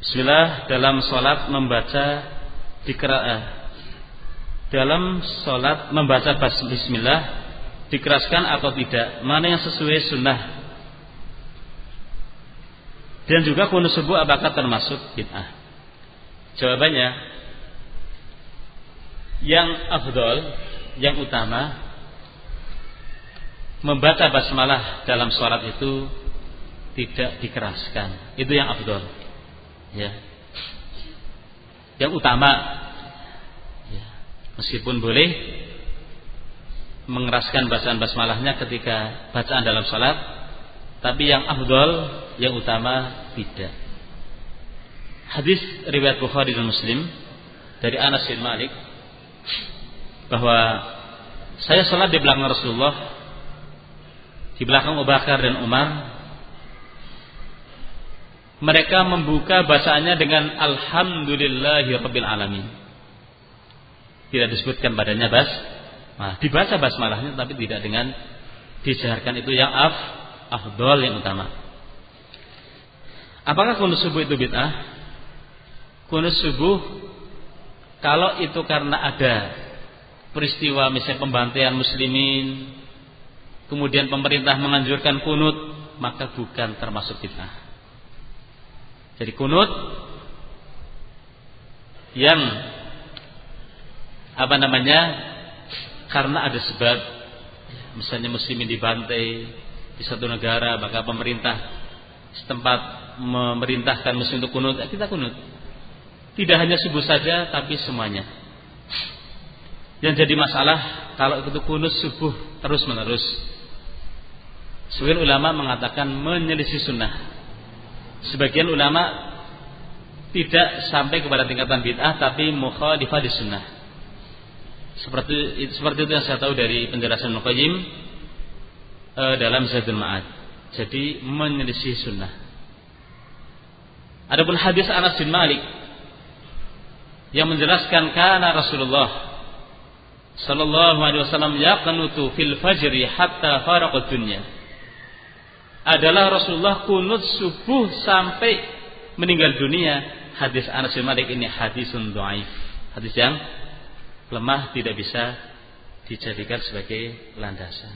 Bismillah dalam sholat membaca dikerah dalam sholat membaca Bismillah dikeraskan atau tidak mana yang sesuai sunnah? Dan juga kunut subuh apakah termasuk bid'ah? Jawabannya yang afdol yang utama membaca basmalah dalam sholat itu tidak dikeraskan. Itu yang afdol ya yang utama ya. meskipun boleh mengeraskan bacaan basmalahnya ketika bacaan dalam sholat tapi yang afdol yang utama tidak hadis riwayat Bukhari dan Muslim dari Anas bin Malik bahwa saya sholat di belakang Rasulullah di belakang Abu Bakar dan Umar mereka membuka bacaannya dengan Alhamdulillahi Rabbil Alamin. Tidak disebutkan badannya bas. Nah, dibaca basmalahnya tapi tidak dengan dijaharkan itu yang af afdol yang utama. Apakah kunut subuh itu bid'ah? Kunut subuh kalau itu karena ada peristiwa misalnya pembantaian muslimin, kemudian pemerintah menganjurkan kunut, maka bukan termasuk bid'ah. Jadi kunut yang apa namanya? Karena ada sebab misalnya muslimin dibantai di satu negara, maka pemerintah setempat memerintahkan muslim untuk kunut, ya kita kunut. Tidak hanya subuh saja, tapi semuanya. Yang jadi masalah kalau itu kunus subuh terus menerus. Sebagian ulama mengatakan menyelisih sunnah. Sebagian ulama tidak sampai kepada tingkatan bid'ah tapi mukhalifah di sunnah. Seperti seperti itu yang saya tahu dari penjelasan Muqayyim e, dalam Zadul Ma'ad. Jadi menyelisih sunnah. Adapun hadis Anas bin Malik yang menjelaskan karena Rasulullah sallallahu alaihi wasallam yaqnutu fil fajri hatta faraqat dunya adalah Rasulullah kunut subuh sampai meninggal dunia. Hadis Anas bin Malik ini hadisun dhaif hadis yang lemah tidak bisa dijadikan sebagai landasan